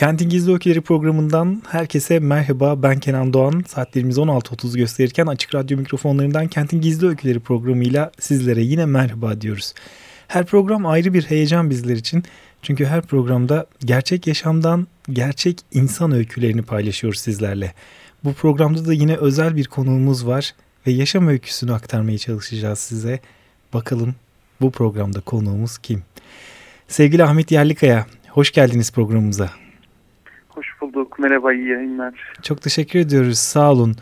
Kentin Gizli Öyküleri programından herkese merhaba. Ben Kenan Doğan. Saatlerimiz 16.30 gösterirken Açık Radyo mikrofonlarından Kentin Gizli Öyküleri programıyla sizlere yine merhaba diyoruz. Her program ayrı bir heyecan bizler için. Çünkü her programda gerçek yaşamdan gerçek insan öykülerini paylaşıyoruz sizlerle. Bu programda da yine özel bir konuğumuz var ve yaşam öyküsünü aktarmaya çalışacağız size. Bakalım bu programda konuğumuz kim? Sevgili Ahmet Yerlikaya, hoş geldiniz programımıza. Hoş bulduk. Merhaba, iyi yayınlar. Çok teşekkür ediyoruz. Sağ olun.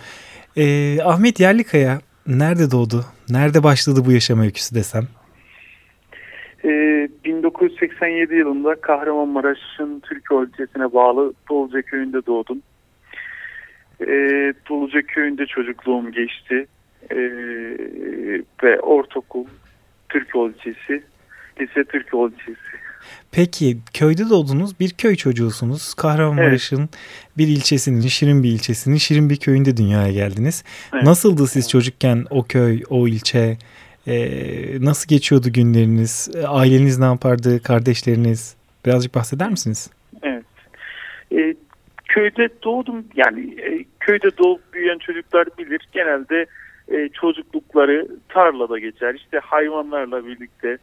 Ee, Ahmet Yerlikaya nerede doğdu? Nerede başladı bu yaşam öyküsü desem? Ee, 1987 yılında Kahramanmaraş'ın Türkiye ilçesine bağlı Doluca köyünde doğdum. Ee, Doluca köyünde çocukluğum geçti. Ee, ve ortaokul Türkiye ilçesi, lise Türkiye ilçesi. Peki köyde doğdunuz bir köy çocuğusunuz. Kahramanmaraş'ın evet. bir ilçesinin, Şirin bir ilçesinin, Şirin bir köyünde dünyaya geldiniz. Evet. Nasıldı siz çocukken o köy, o ilçe? Ee, nasıl geçiyordu günleriniz? Aileniz ne yapardı? Kardeşleriniz? Birazcık bahseder misiniz? Evet. E, köyde doğdum. Yani e, köyde doğup büyüyen çocuklar bilir. Genelde e, çocuklukları tarlada geçer. İşte hayvanlarla birlikte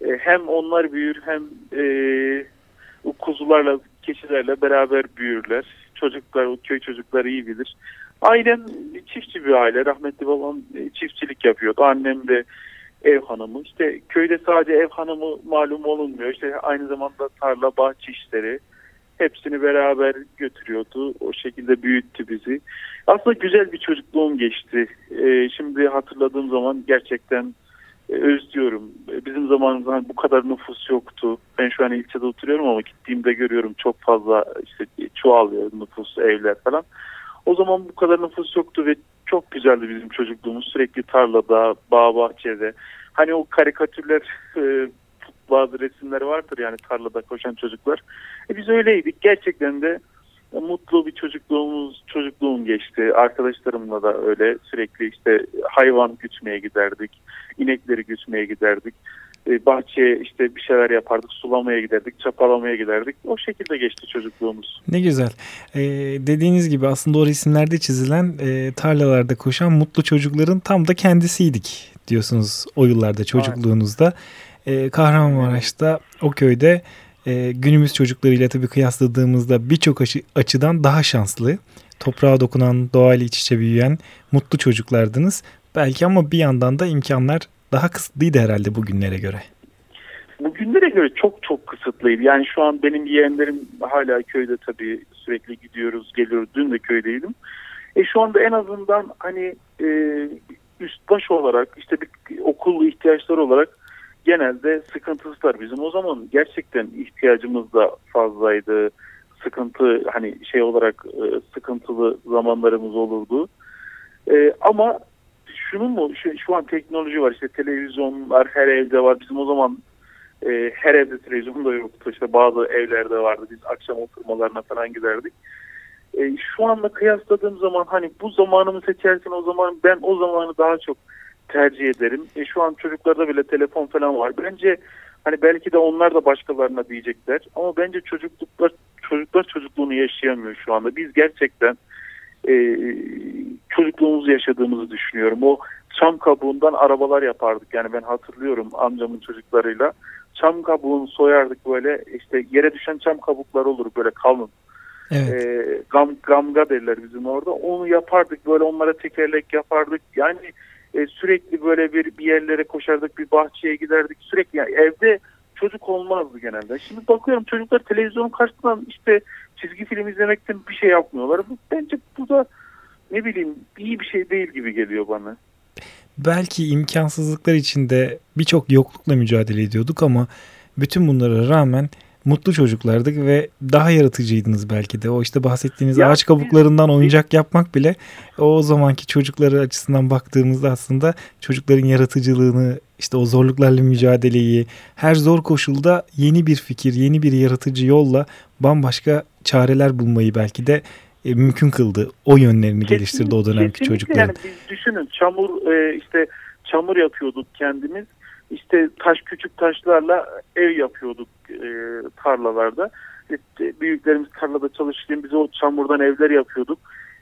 e, hem onlar büyür hem e, kuzularla, keçilerle beraber büyürler. Çocuklar, o köy çocukları iyi bilir. Ailem çiftçi bir aile. Rahmetli babam e, çiftçilik yapıyordu. Annem de ev hanımı. İşte köyde sadece ev hanımı malum olunmuyor. İşte aynı zamanda tarla, bahçe işleri hepsini beraber götürüyordu. O şekilde büyüttü bizi. Aslında güzel bir çocukluğum geçti. Ee, şimdi hatırladığım zaman gerçekten özlüyorum. E, bizim zamanımızda hani bu kadar nüfus yoktu. Ben şu an ilçede oturuyorum ama gittiğimde görüyorum çok fazla işte çoğalıyor nüfus, evler falan. O zaman bu kadar nüfus yoktu ve çok güzeldi bizim çocukluğumuz. Sürekli tarlada, bağ bahçede. Hani o karikatürler, e, bazı resimler vardır yani tarlada koşan çocuklar. E biz öyleydik. Gerçekten de mutlu bir çocukluğumuz, çocukluğum geçti. Arkadaşlarımla da öyle sürekli işte hayvan gütmeye giderdik. inekleri gütmeye giderdik. E, bahçeye işte bir şeyler yapardık. Sulamaya giderdik, çapalamaya giderdik. O şekilde geçti çocukluğumuz. Ne güzel. Ee, dediğiniz gibi aslında o resimlerde çizilen e, tarlalarda koşan mutlu çocukların tam da kendisiydik diyorsunuz o yıllarda çocukluğunuzda. Ee, Kahramanmaraş'ta o köyde e, günümüz çocuklarıyla tabii kıyasladığımızda birçok açı, açıdan daha şanslı. Toprağa dokunan, doğayla iç içe büyüyen mutlu çocuklardınız. Belki ama bir yandan da imkanlar daha kısıtlıydı herhalde bugünlere göre. Bugünlere göre çok çok kısıtlıydı. Yani şu an benim yeğenlerim hala köyde tabii sürekli gidiyoruz, geliyoruz. Dün de köydeydim. E şu anda en azından hani e, üst baş olarak işte bir okul ihtiyaçları olarak genelde sıkıntısızlar bizim. O zaman gerçekten ihtiyacımız da fazlaydı. Sıkıntı hani şey olarak e, sıkıntılı zamanlarımız olurdu. E, ama şunun mu şu, şu an teknoloji var işte televizyonlar her evde var. Bizim o zaman e, her evde televizyon da yoktu. İşte bazı evlerde vardı. Biz akşam oturmalarına falan giderdik. E, şu anla kıyasladığım zaman hani bu zamanımı seçersin o zaman ben o zamanı daha çok tercih ederim. E, şu an çocuklarda bile telefon falan var. Bence hani belki de onlar da başkalarına diyecekler. Ama bence çocukluklar çocuklar çocukluğunu yaşayamıyor şu anda. Biz gerçekten e, çocukluğumuzu yaşadığımızı düşünüyorum. O çam kabuğundan arabalar yapardık. Yani ben hatırlıyorum amcamın çocuklarıyla. Çam kabuğunu soyardık böyle işte yere düşen çam kabukları olur böyle kalın. Evet. E, gam, gamga derler bizim orada. Onu yapardık böyle onlara tekerlek yapardık. Yani e, sürekli böyle bir, bir yerlere koşardık, bir bahçeye giderdik. Sürekli yani evde çocuk olmazdı genelde. Şimdi bakıyorum çocuklar televizyonun karşısından işte çizgi film izlemekten bir şey yapmıyorlar. Bence bu da ne bileyim iyi bir şey değil gibi geliyor bana. Belki imkansızlıklar içinde birçok yoklukla mücadele ediyorduk ama bütün bunlara rağmen mutlu çocuklardık ve daha yaratıcıydınız belki de. O işte bahsettiğiniz Ya ağaç kabuklarından oyuncak yapmak bile o zamanki çocukları açısından baktığımızda aslında çocukların yaratıcılığını işte o zorluklarla mücadeleyi her zor koşulda yeni bir fikir, yeni bir yaratıcı yolla bambaşka çareler bulmayı belki de e, mümkün kıldı. O yönlerini geliştirdi o dönemki Kesinlikle çocukların. Yani biz düşünün çamur e, işte çamur yapıyorduk kendimiz. İşte taş küçük taşlarla ev yapıyorduk e, tarlalarda. İşte büyüklerimiz tarlada çalışırken biz o çamurdan evler yapıyorduk.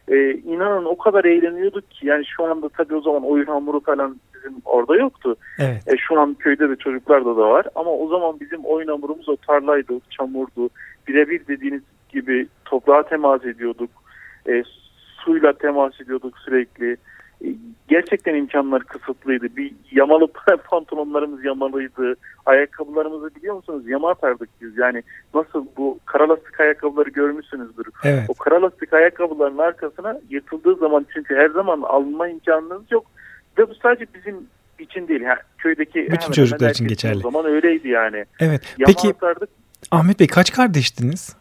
E, inanın o kadar eğleniyorduk ki yani şu anda tabii o zaman oyun hamuru falan bizim orada yoktu. Evet. E, şu an köyde de çocuklarda da var ama o zaman bizim oyun hamurumuz o tarlaydı, çamurdu. Birebir dediğiniz gibi toprağa temas ediyorduk. E, suyla temas ediyorduk sürekli. Gerçekten imkanlar kısıtlıydı. Bir yamalı pantolonlarımız yamalıydı. Ayakkabılarımızı biliyor musunuz? Yama atardık biz. Yani nasıl bu kara lastik ayakkabıları görmüşsünüzdür. Evet. O kara lastik ayakkabıların arkasına yırtıldığı zaman çünkü her zaman alınma imkanınız yok. Ve bu sadece bizim için değil. Yani köydeki Bütün çocuklar için geçerli. O zaman öyleydi yani. Evet. Yama Peki atardık. Ahmet Bey kaç kardeştiniz?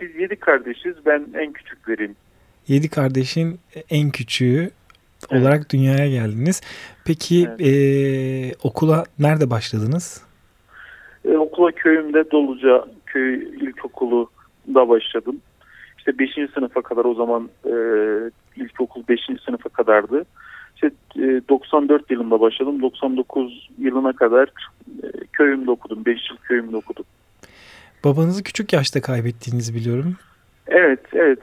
Biz yedi kardeşiz. Ben en küçükleriyim. Yedi kardeşin en küçüğü Evet. olarak dünyaya geldiniz. Peki Evet. eee, okula nerede başladınız? E, okula köyümde Doluca köy ilkokulu da başladım. İşte 5. sınıfa kadar o zaman e, ilkokul 5. sınıfa kadardı. İşte e, 94 yılında başladım. 99 yılına kadar e, köyümde okudum. 5 yıl köyümde okudum. Babanızı küçük yaşta kaybettiğinizi biliyorum. Evet, evet.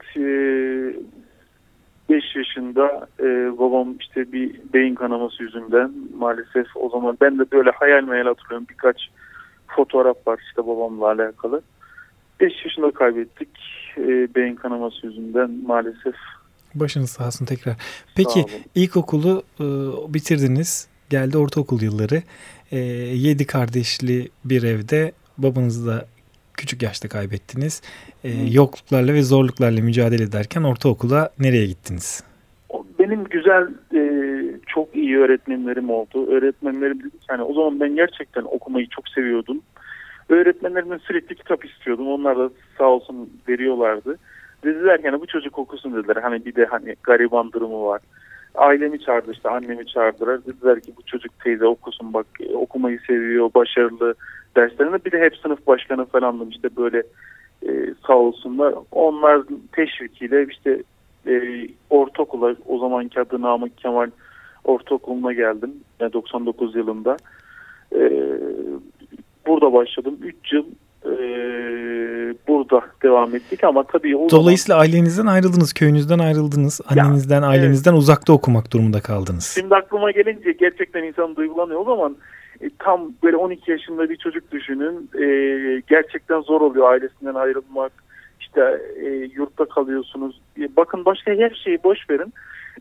5 yaşında e, babam işte bir beyin kanaması yüzünden maalesef o zaman ben de böyle hayal meyal hatırlıyorum birkaç fotoğraf var işte babamla alakalı. 5 yaşında kaybettik e, beyin kanaması yüzünden maalesef. Başınız sağ olsun tekrar. Peki ilkokulu e, bitirdiniz. Geldi ortaokul yılları. E, kardeşli bir evde babanızı da küçük yaşta kaybettiniz. E, yokluklarla ve zorluklarla mücadele ederken ortaokula nereye gittiniz? Benim güzel e, çok iyi öğretmenlerim oldu. Öğretmenlerim yani o zaman ben gerçekten okumayı çok seviyordum. Öğretmenlerimden sürekli kitap istiyordum. Onlar da sağ olsun veriyorlardı. Dediler ki hani bu çocuk okusun dediler. Hani bir de hani gariban durumu var. Ailemi çağırdı işte annemi çağırdılar. Dediler ki bu çocuk teyze okusun bak okumayı seviyor, başarılı derslerinde. Bir de hep sınıf başkanı falandım işte böyle e, sağ olsunlar. Onlar teşvikiyle işte e, ortaokula o zamanki adı Namık Kemal Ortaokulu'na geldim. Yani 99 yılında. E, burada başladım. 3 yıl burada devam ettik ama tabii o Dolayısıyla ailenizden ayrıldınız, köyünüzden ayrıldınız, annenizden, ailenizden uzakta okumak durumunda kaldınız. zaman, şimdi aklıma gelince gerçekten insan duygulanıyor o zaman e, tam böyle 12 yaşında bir çocuk düşünün. E, gerçekten zor oluyor ailesinden ayrılmak. İşte e, yurtta kalıyorsunuz. E, bakın başka her şeyi boş verin.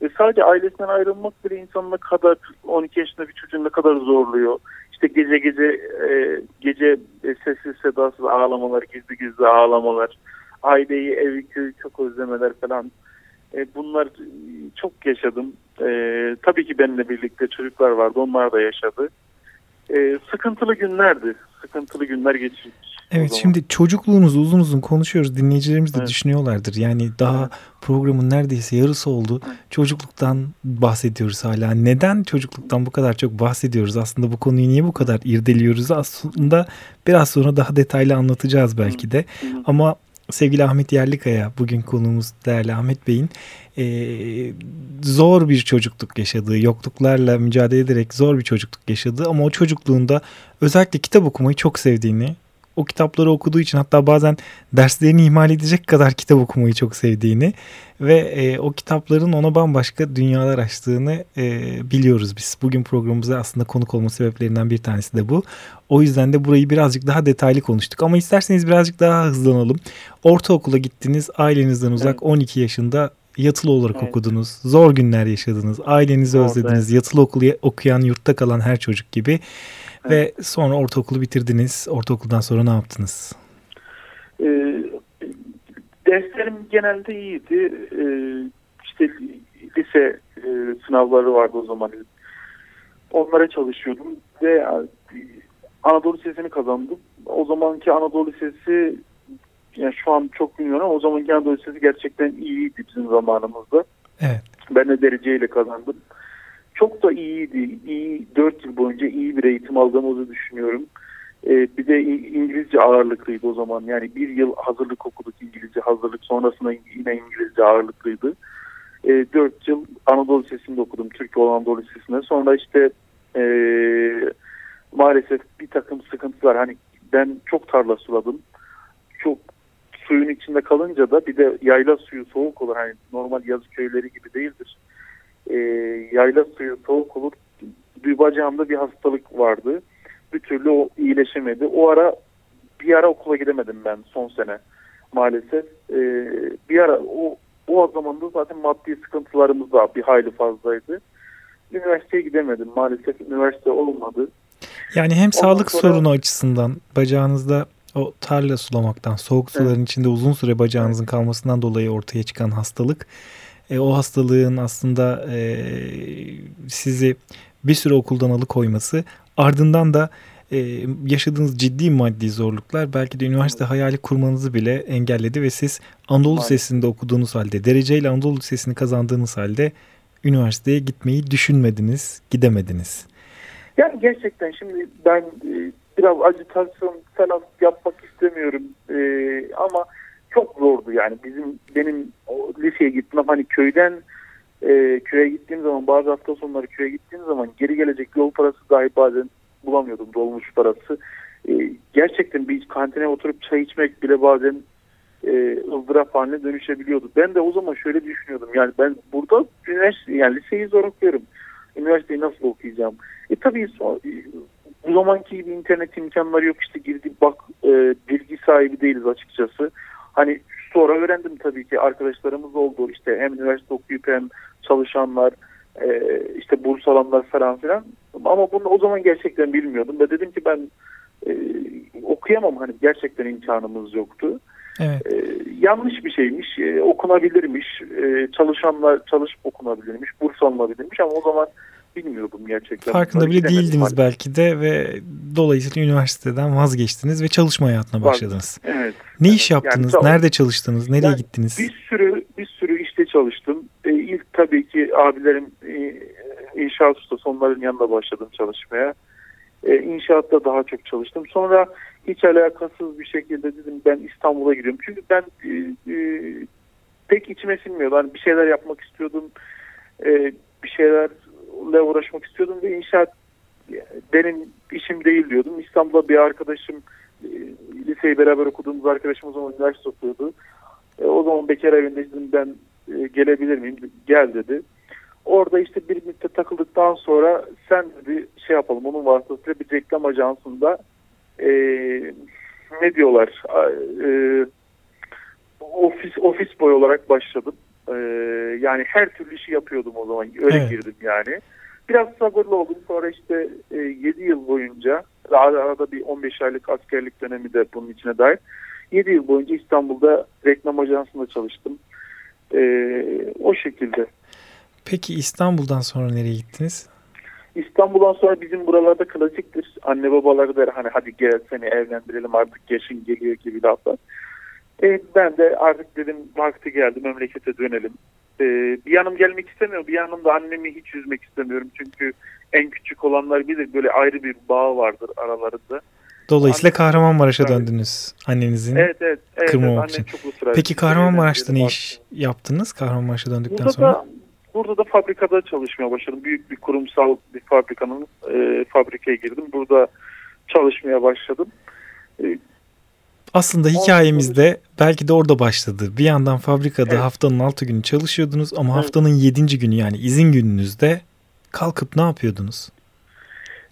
E, sadece ailesinden ayrılmak bile insanı ne kadar 12 yaşında bir çocuğun ne kadar zorluyor. İşte gece gece e, gece e, sessiz sedasız ağlamalar, gizli gizli ağlamalar, aileyi, evi, köyü çok özlemeler falan. E, bunlar e, çok yaşadım. E, tabii ki benimle birlikte çocuklar vardı, onlar da yaşadı. E, sıkıntılı günlerdi. Sıkıntılı günler geçirdik. Evet şimdi çocukluğunuzu uzun uzun konuşuyoruz. Dinleyicilerimiz de Evet. düşünüyorlardır. Yani daha Evet. programın neredeyse yarısı oldu. Çocukluktan bahsediyoruz hala. Neden çocukluktan bu kadar çok bahsediyoruz? Aslında bu konuyu niye bu kadar irdeliyoruz? Aslında biraz sonra daha detaylı anlatacağız belki de. Ama sevgili Ahmet Yerlikaya bugün konuğumuz değerli Ahmet Bey'in eee, zor bir çocukluk yaşadığı, yokluklarla mücadele ederek zor bir çocukluk yaşadığı ama o çocukluğunda özellikle kitap okumayı çok sevdiğini, o kitapları okuduğu için hatta bazen derslerini ihmal edecek kadar kitap okumayı çok sevdiğini ve e, o kitapların ona bambaşka dünyalar açtığını e, biliyoruz biz. Bugün programımıza aslında konuk olma sebeplerinden bir tanesi de bu. O yüzden de burayı birazcık daha detaylı konuştuk. Ama isterseniz birazcık daha hızlanalım. Ortaokula gittiniz, ailenizden uzak Evet. 12 yaşında yatılı olarak Evet. okudunuz. Zor günler yaşadınız. Ailenizi Zor, özlediniz. Yatılı okulu okuyan, yurtta kalan her çocuk gibi. Ve sonra ortaokulu bitirdiniz. Ortaokuldan sonra ne yaptınız? Ee, derslerim genelde iyiydi. Ee, işte lise e, sınavları vardı o zaman. Onlara çalışıyordum ve e, Anadolu Lisesi'ni kazandım. o zamanki Anadolu Lisesi yani şu an çok bilmiyorum ama o zamanki Anadolu Lisesi gerçekten iyiydi bizim zamanımızda. Evet. Ben de dereceyle kazandım. Çok da iyiydi. İyi, 4 yıl boyunca iyi bir eğitim aldığımızı düşünüyorum. Ee, bir de İngilizce ağırlıklıydı o zaman. Yani bir yıl hazırlık okuduk İngilizce hazırlık. Sonrasında yine İngilizce ağırlıklıydı. Ee, 4 yıl Anadolu Lisesi'nde okudum. Türkiye Anadolu Lisesi'nde. Sonra işte e, maalesef bir takım sıkıntılar. Hani ben çok tarla suladım. Çok suyun içinde kalınca da bir de yayla suyu soğuk olur. Hani normal yazı köyleri gibi değildir. E, yayla suyu soğuk olur. Bir bacağımda bir hastalık vardı. Bir türlü o iyileşemedi. O ara bir ara okula gidemedim ben son sene maalesef. E, bir ara o o zamanda zaten maddi sıkıntılarımız da bir hayli fazlaydı. Üniversiteye gidemedim. Maalesef üniversite olmadı. Yani hem Ondan sağlık sonra... sorunu açısından bacağınızda o tarla sulamaktan, soğuk suların evet. içinde uzun süre bacağınızın kalmasından dolayı ortaya çıkan hastalık. E, o hastalığın aslında e, sizi bir süre okuldan alıkoyması ardından da e, yaşadığınız ciddi maddi zorluklar belki de üniversite hayali kurmanızı bile engelledi ve siz Anadolu Lisesi'nde okuduğunuz halde dereceyle Anadolu Lisesi'ni kazandığınız halde üniversiteye gitmeyi düşünmediniz, gidemediniz. Yani gerçekten şimdi ben e, biraz acitasyon falan yapmak istemiyorum e, ama çok zordu yani bizim benim o, liseye gitmem hani köyden e, köye gittiğim zaman bazı hafta sonları köye gittiğim zaman geri gelecek yol parası dahi bazen bulamıyordum dolmuş parası. E, gerçekten bir kantine oturup çay içmek bile bazen e, ızdırap haline dönüşebiliyordu. Ben de o zaman şöyle düşünüyordum yani ben burada üniversite yani liseyi zor okuyorum. Üniversiteyi nasıl okuyacağım? E tabii so, bu zamanki gibi internet imkanları yok işte girdi bak e, bilgi sahibi değiliz açıkçası. Hani sonra öğrendim tabii ki arkadaşlarımız oldu işte hem üniversite okuyup hem çalışanlar e, işte burs alanlar falan filan ama bunu o zaman gerçekten bilmiyordum ve dedim ki ben e, okuyamam hani gerçekten imkanımız yoktu. Evet. E, yanlış bir şeymiş, e, okunabilirmiş, e, çalışanlar çalışıp okunabilirmiş, burs alınabilirmiş ama o zaman bilmiyordum gerçekten. Farkında bile değildiniz hani. belki de ve dolayısıyla üniversiteden vazgeçtiniz ve çalışma hayatına başladınız. Evet. Ne evet. iş yaptınız? Yani, Nerede çalıştınız? Nereye yani, gittiniz? Bir sürü bir sürü işte çalıştım. E, ilk tabii ki abilerim e, inşaat ustası onların yanında başladım çalışmaya. E, inşaatta daha çok çalıştım. Sonra hiç alakasız bir şekilde dedim ben İstanbul'a gidiyorum. Çünkü ben e, e, pek içime sinmiyor. Ben bir şeyler yapmak istiyordum. E, bir şeyler ile uğraşmak istiyordum ve inşaat benim işim değil diyordum. İstanbul'da bir arkadaşım e, liseyi beraber okuduğumuz arkadaşım o zaman üniversite okuyordu. E, o zaman bekar evinde dedim ben e, gelebilir miyim? Gel dedi. Orada işte bir müddet takıldıktan sonra sen bir şey yapalım onun vasıtasıyla bir reklam ajansında e, ne diyorlar e, ofis ofis boy olarak başladım. E, yani her türlü işi yapıyordum o zaman. Öyle evet. girdim yani. Biraz sabırlı oldum. Sonra işte e, 7 yıl boyunca arada bir 15 aylık askerlik dönemi de bunun içine dahil. 7 yıl boyunca İstanbul'da reklam ajansında çalıştım. E, o şekilde. Peki İstanbul'dan sonra nereye gittiniz? İstanbul'dan sonra bizim buralarda klasiktir. Anne babaları der hani hadi gel seni evlendirelim artık yaşın geliyor gibi laflar. E, ben de artık dedim vakti geldi memlekete dönelim. E, bir yanım gelmek istemiyor bir yanım da annemi hiç üzmek istemiyorum. Çünkü en küçük olanlar bilir böyle ayrı bir bağ vardır aralarında. Dolayısıyla Kahramanmaraş'a döndünüz annenizin evet, evet, evet, kırmamak için. Peki Kahramanmaraş'ta ne iş yaptınız Kahramanmaraş'a döndükten burada sonra? Da, burada da fabrikada çalışmaya başladım. Büyük bir kurumsal bir fabrikanın e, fabrikaya girdim. Burada çalışmaya başladım. E, aslında hikayemizde belki de orada başladı. Bir yandan fabrikada evet. haftanın 6 günü çalışıyordunuz ama evet. haftanın 7. günü yani izin gününüzde kalkıp ne yapıyordunuz?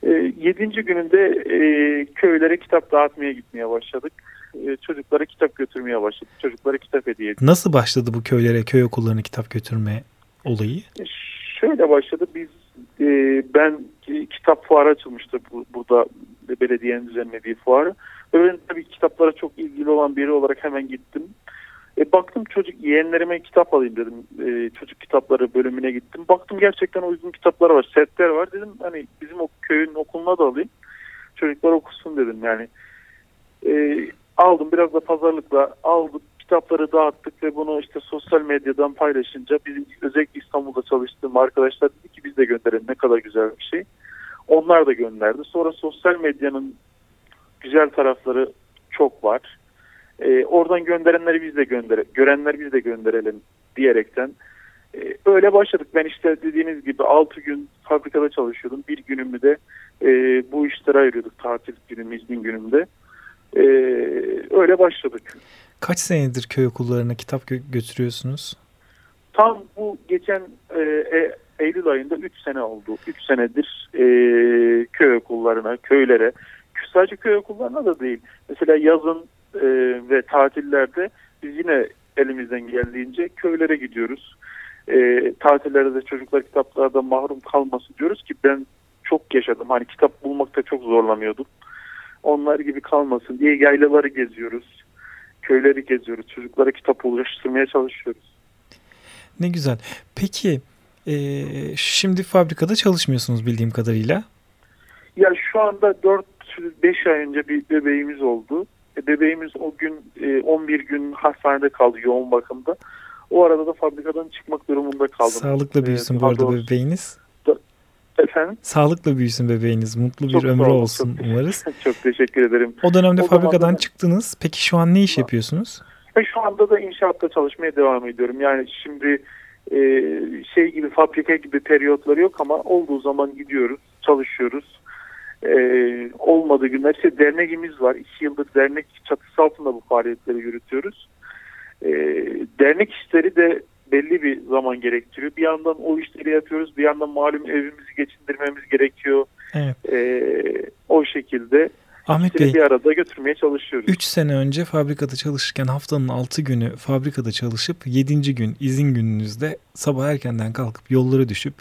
E, 7. gününde e, köylere kitap dağıtmaya gitmeye başladık. E, çocuklara kitap götürmeye başladık. Çocuklara kitap hediye ettik. Nasıl başladı bu köylere, köy okullarına kitap götürme olayı? E, şöyle başladı. Biz e, ben kitap fuarı açılmıştı bu, burada belediyenin düzenlediği fuarı. Ben tabii kitaplara çok ilgili olan biri olarak hemen gittim. E, baktım çocuk yeğenlerime kitap alayım dedim. E, çocuk kitapları bölümüne gittim. Baktım gerçekten uygun kitaplar var. Setler var dedim. Hani bizim o köyün okuluna da alayım. Çocuklar okusun dedim yani. E, aldım biraz da pazarlıkla aldık kitapları dağıttık ve bunu işte sosyal medyadan paylaşınca bizim özellikle İstanbul'da çalıştığım arkadaşlar dedi ki biz de gönderelim ne kadar güzel bir şey. Onlar da gönderdi. Sonra sosyal medyanın güzel tarafları çok var. E, oradan gönderenleri biz de göndere, görenler biz de gönderelim diyerekten e, öyle başladık. Ben işte dediğiniz gibi 6 gün fabrikada çalışıyordum. Bir günümü de e, bu işlere ayırıyorduk. Tatil günüm, iznin günümde. E, öyle başladık. Kaç senedir köy okullarına kitap gö- götürüyorsunuz? Tam bu geçen e, e, Eylül ayında 3 sene oldu. 3 senedir e, köy okullarına, köylere, sadece köy okullarına da değil. Mesela yazın e, ve tatillerde biz yine elimizden geldiğince köylere gidiyoruz. E, tatillerde de çocuklar kitaplardan mahrum kalmasın diyoruz ki ben çok yaşadım. Hani kitap bulmakta çok zorlanıyordum. Onlar gibi kalmasın diye yaylaları geziyoruz. Köyleri geziyoruz. Çocuklara kitap ulaştırmaya çalışıyoruz. Ne güzel. Peki e, şimdi fabrikada çalışmıyorsunuz bildiğim kadarıyla. Ya şu anda 4-5 ay önce bir bebeğimiz oldu. E, bebeğimiz o gün e, 11 gün hastanede kaldı yoğun bakımda. O arada da fabrikadan çıkmak durumunda kaldım. Sağlıkla büyüsün ee, bu arada doğrusu. bebeğiniz. Efendim? Sağlıkla büyüsün bebeğiniz. Mutlu çok bir ömrü olsun çok, umarız. çok teşekkür ederim. O dönemde o fabrikadan da... çıktınız. Peki şu an ne iş yapıyorsunuz? E, şu anda da inşaatta çalışmaya devam ediyorum. Yani şimdi e, şey gibi fabrika gibi periyotları yok ama olduğu zaman gidiyoruz, çalışıyoruz. E, olmadığı günler işte dernekimiz var. İki yıldır dernek çatısı altında bu faaliyetleri yürütüyoruz. E, dernek işleri de belli bir zaman gerektiriyor. Bir yandan o işleri yapıyoruz. Bir yandan malum evimizi geçindirmemiz gerekiyor. Evet. E, o şekilde Ahmet Bey, bir arada götürmeye çalışıyoruz. 3 sene önce fabrikada çalışırken haftanın 6 günü fabrikada çalışıp 7. gün izin gününüzde sabah erkenden kalkıp yollara düşüp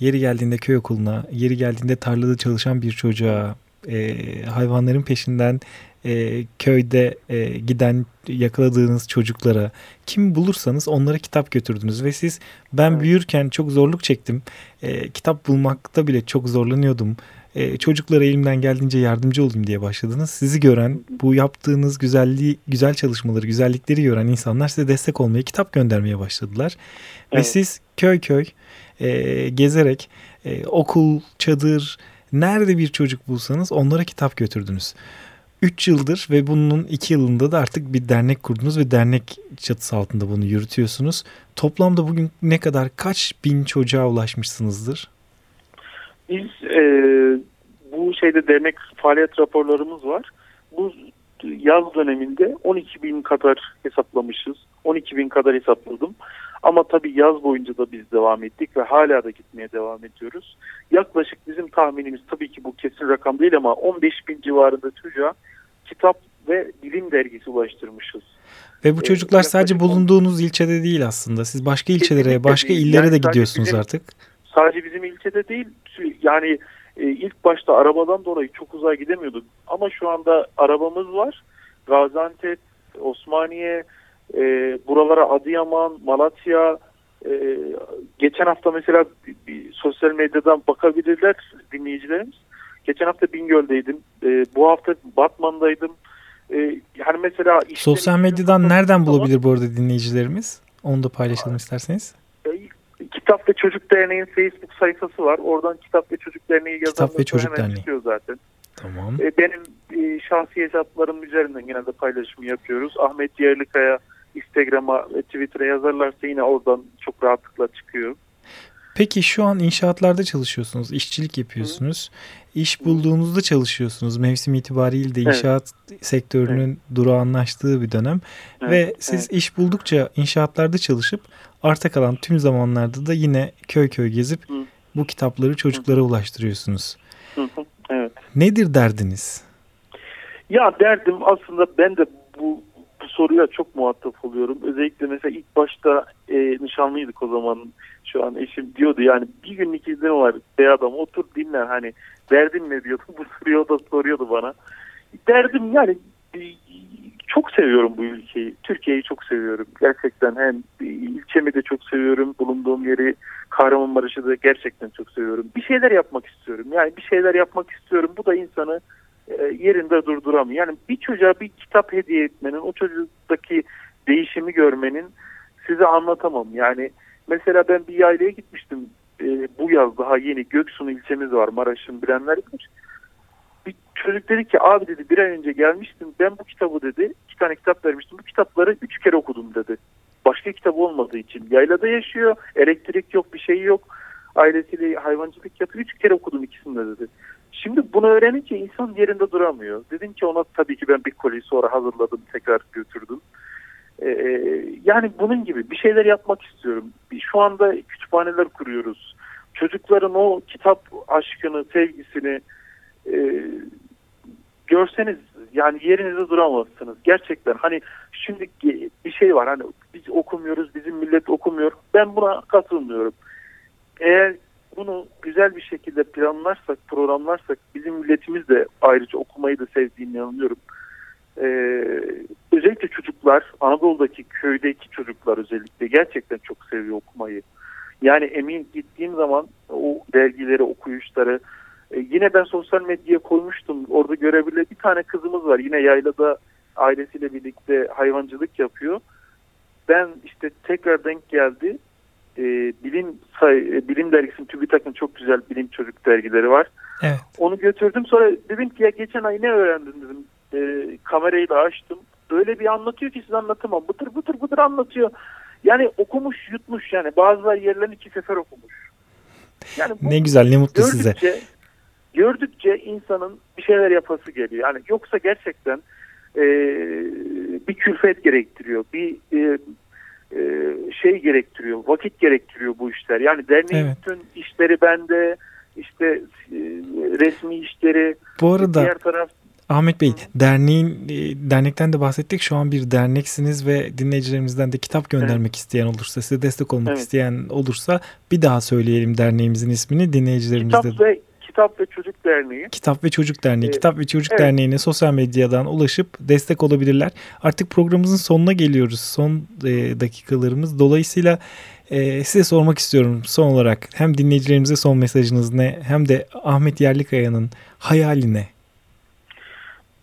yeri geldiğinde köy okuluna, yeri geldiğinde tarlada çalışan bir çocuğa, e, hayvanların peşinden e, köyde e, giden yakaladığınız çocuklara kim bulursanız onlara kitap götürdünüz ve siz ben evet. büyürken çok zorluk çektim e, kitap bulmakta bile çok zorlanıyordum e, çocuklara elimden geldiğince yardımcı olayım diye başladınız sizi gören bu yaptığınız güzelliği güzel çalışmaları güzellikleri gören insanlar size destek olmaya kitap göndermeye başladılar evet. ve siz köy köy e, gezerek e, okul çadır nerede bir çocuk bulsanız onlara kitap götürdünüz. 3 yıldır ve bunun 2 yılında da artık bir dernek kurdunuz ve dernek çatısı altında bunu yürütüyorsunuz. Toplamda bugün ne kadar kaç bin çocuğa ulaşmışsınızdır? Biz e, bu şeyde dernek faaliyet raporlarımız var. Bu yaz döneminde 12 bin kadar hesaplamışız. 12 bin kadar hesapladım. Ama tabii yaz boyunca da biz devam ettik ve hala da gitmeye devam ediyoruz. Yaklaşık bizim tahminimiz tabii ki bu kesin rakam değil ama 15 bin civarında çocuğa kitap ve bilim dergisi ulaştırmışız. Ve bu ee, çocuklar ee, sadece bulunduğunuz ilçede değil aslında. Siz başka ilçelere, başka değil. illere yani de gidiyorsunuz bizim, artık. Sadece bizim ilçede değil. Yani e, ilk başta arabadan dolayı çok uzağa gidemiyorduk. Ama şu anda arabamız var. Gaziantep, Osmaniye, e, buralara Adıyaman, Malatya, e, geçen hafta mesela bir, bir sosyal medyadan bakabilirler dinleyicilerimiz. Geçen hafta Bingöl'deydim. E, bu hafta Batman'daydım. E, yani mesela sosyal medyadan nereden bulabilir bu arada dinleyicilerimiz? Onu da paylaşalım isterseniz. E, Kitap ve Çocuk Derneği'nin Facebook sayfası var. Oradan Kitap ve Çocuk Derneği yazanlar Çocuk hemen Derneği. çıkıyor zaten. Tamam. E, benim e, şahsi hesaplarım üzerinden genelde paylaşımı yapıyoruz. Ahmet Yerlikaya Instagram'a ve Twitter'a yazarlarsa yine oradan çok rahatlıkla çıkıyor. Peki şu an inşaatlarda çalışıyorsunuz, işçilik yapıyorsunuz. Hı. İş bulduğunuzda çalışıyorsunuz. Mevsim itibariyle de inşaat evet. sektörünün evet. durağanlaştığı bir dönem. Evet. Ve siz evet. iş buldukça inşaatlarda çalışıp arta kalan tüm zamanlarda da yine köy köy gezip Hı. bu kitapları çocuklara Hı. ulaştırıyorsunuz. Hı. Evet. Nedir derdiniz? Ya derdim aslında ben de bu soruya çok muhatap oluyorum. Özellikle mesela ilk başta e, nişanlıydık o zaman. Şu an eşim diyordu yani bir günlük iznim var bey adam otur dinle hani derdin ne diyordu. Bu soruyu da soruyordu bana. Derdim yani e, çok seviyorum bu ülkeyi. Türkiye'yi çok seviyorum. Gerçekten hem ilçemi de çok seviyorum. Bulunduğum yeri Kahramanmaraş'ı da gerçekten çok seviyorum. Bir şeyler yapmak istiyorum. Yani bir şeyler yapmak istiyorum. Bu da insanı yerinde durduramıyor. Yani bir çocuğa bir kitap hediye etmenin, o çocuktaki değişimi görmenin size anlatamam. Yani mesela ben bir yaylaya gitmiştim e, bu yaz daha yeni Göksun ilçemiz var Maraş'ın bilenler bilir. Bir çocuk dedi ki abi dedi bir ay önce gelmiştim ben bu kitabı dedi iki tane kitap vermiştim bu kitapları üç kere okudum dedi. Başka kitap olmadığı için yaylada yaşıyor elektrik yok bir şey yok ailesiyle hayvancılık yapıyor üç kere okudum ikisinde dedi. Şimdi bunu öğrenince insan yerinde duramıyor. Dedim ki ona tabii ki ben bir koliyi sonra hazırladım tekrar götürdüm. Ee, yani bunun gibi bir şeyler yapmak istiyorum. Şu anda kütüphaneler kuruyoruz. Çocukların o kitap aşkını, sevgisini e, görseniz yani yerinizde duramazsınız. Gerçekten hani şimdi bir şey var hani biz okumuyoruz, bizim millet okumuyor. Ben buna katılmıyorum. Eğer bunu güzel bir şekilde planlarsak, programlarsak bizim milletimiz de ayrıca okumayı da sevdiğini inanıyorum. Ee, özellikle çocuklar, Anadolu'daki köydeki çocuklar özellikle gerçekten çok seviyor okumayı. Yani emin gittiğim zaman o dergileri, okuyuşları e, yine ben sosyal medyaya koymuştum. Orada görebilir bir tane kızımız var. Yine yaylada ailesiyle birlikte hayvancılık yapıyor. Ben işte tekrar denk geldi. E, bilim say, e, bilim dergisinin TÜBİTAK'ın çok güzel bilim çocuk dergileri var. Evet. Onu götürdüm. Sonra dedim ki ya geçen ay ne öğrendin dedim. E, kamerayı da açtım. Öyle bir anlatıyor ki size anlatamam. Bıtır bıtır bıtır anlatıyor. Yani okumuş yutmuş yani bazılar yerlerini iki sefer okumuş. Yani ne güzel ne mutlu gördükçe, size. Gördükçe insanın bir şeyler yapası geliyor. Yani yoksa gerçekten e, bir külfet gerektiriyor. Bir e, e, şey gerektiriyor. Vakit gerektiriyor bu işler. Yani derneğin evet. bütün işleri bende işte e, resmi işleri bu arada diğer taraf Ahmet Bey, derneğin e, dernekten de bahsettik. Şu an bir derneksiniz ve dinleyicilerimizden de kitap göndermek evet. isteyen olursa, size destek olmak evet. isteyen olursa bir daha söyleyelim derneğimizin ismini dinleyicilerimizde. Kitap ve Kitap ve Çocuk Derneği. Kitap ve Çocuk Derneği. Ee, Kitap ve Çocuk evet. Derneği'ne sosyal medyadan ulaşıp destek olabilirler. Artık programımızın sonuna geliyoruz. Son e, dakikalarımız. Dolayısıyla e, size sormak istiyorum son olarak hem dinleyicilerimize son mesajınız ne hem de Ahmet Yerlikaya'nın hayali ne?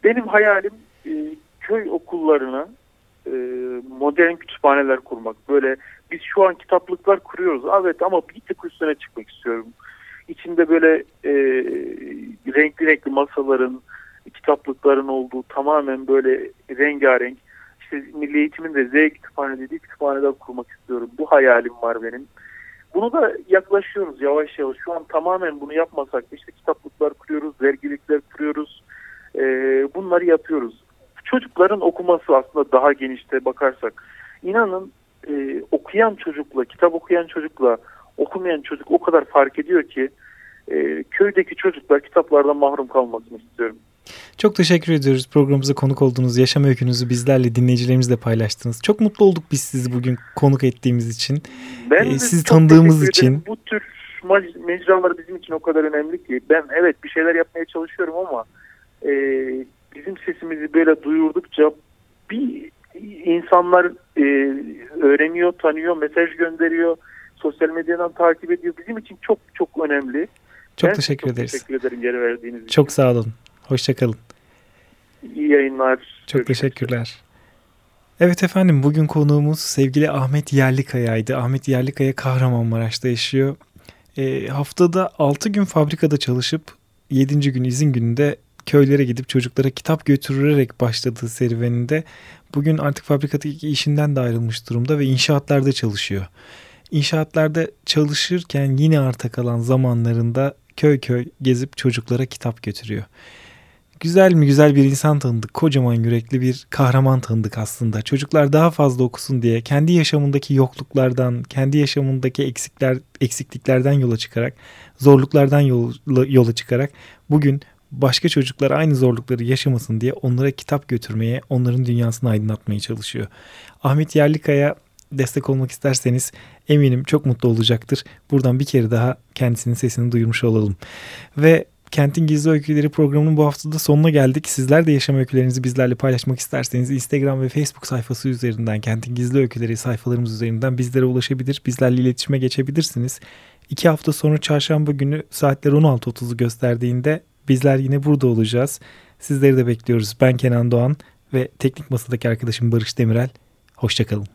Benim hayalim e, köy okullarına e, modern kütüphaneler kurmak. Böyle biz şu an kitaplıklar kuruyoruz. Evet ama bir tık üstüne çıkmak istiyorum. İçinde böyle e, renkli renkli masaların, kitaplıkların olduğu tamamen böyle rengarenk. İşte Milli Eğitim'in de Z kütüphane dediği kütüphaneler kurmak istiyorum. Bu hayalim var benim. Bunu da yaklaşıyoruz yavaş yavaş. Şu an tamamen bunu yapmasak işte kitaplıklar kuruyoruz, dergilikler kuruyoruz e, bunları yapıyoruz. Çocukların okuması aslında daha genişte bakarsak. İnanın e, okuyan çocukla, kitap okuyan çocukla okumayan çocuk o kadar fark ediyor ki e, köydeki çocuklar kitaplardan mahrum kalmasını istiyorum. Çok teşekkür ediyoruz programımıza konuk olduğunuz yaşam öykünüzü bizlerle dinleyicilerimizle paylaştınız. Çok mutlu olduk biz sizi bugün konuk ettiğimiz için. Ben ee, sizi tanıdığımız için. Bu tür mecralar bizim için o kadar önemli ki ben evet bir şeyler yapmaya çalışıyorum ama e, bizim sesimizi böyle duyurdukça bir insanlar e, öğreniyor, tanıyor, mesaj gönderiyor, sosyal medyadan takip ediyor. Bizim için çok çok önemli. Çok ben teşekkür çok ederiz. Teşekkür ederim geri verdiğiniz için. Çok sağ olun. Hoşçakalın. İyi yayınlar. Çok teşekkürler. Evet efendim bugün konuğumuz sevgili Ahmet Yerlikaya'ydı. Ahmet Yerlikaya Kahramanmaraş'ta yaşıyor. E, haftada 6 gün fabrikada çalışıp 7. gün izin gününde köylere gidip çocuklara kitap götürerek başladığı serüveninde bugün artık fabrikadaki işinden de ayrılmış durumda ve inşaatlarda çalışıyor. İnşaatlarda çalışırken yine arta kalan zamanlarında köy köy gezip çocuklara kitap götürüyor. Güzel mi güzel bir insan tanıdık, kocaman yürekli bir kahraman tanıdık aslında. Çocuklar daha fazla okusun diye kendi yaşamındaki yokluklardan, kendi yaşamındaki eksikler eksikliklerden yola çıkarak, zorluklardan yola çıkarak bugün başka çocuklar aynı zorlukları yaşamasın diye onlara kitap götürmeye, onların dünyasını aydınlatmaya çalışıyor. Ahmet Yerlikaya destek olmak isterseniz eminim çok mutlu olacaktır. Buradan bir kere daha kendisinin sesini duyurmuş olalım. Ve Kentin Gizli Öyküleri programının bu haftada sonuna geldik. Sizler de yaşam öykülerinizi bizlerle paylaşmak isterseniz Instagram ve Facebook sayfası üzerinden Kentin Gizli Öyküleri sayfalarımız üzerinden bizlere ulaşabilir, bizlerle iletişime geçebilirsiniz. İki hafta sonra çarşamba günü saatler 16.30'u gösterdiğinde Bizler yine burada olacağız. Sizleri de bekliyoruz. Ben Kenan Doğan ve teknik masadaki arkadaşım Barış Demirel. Hoşçakalın.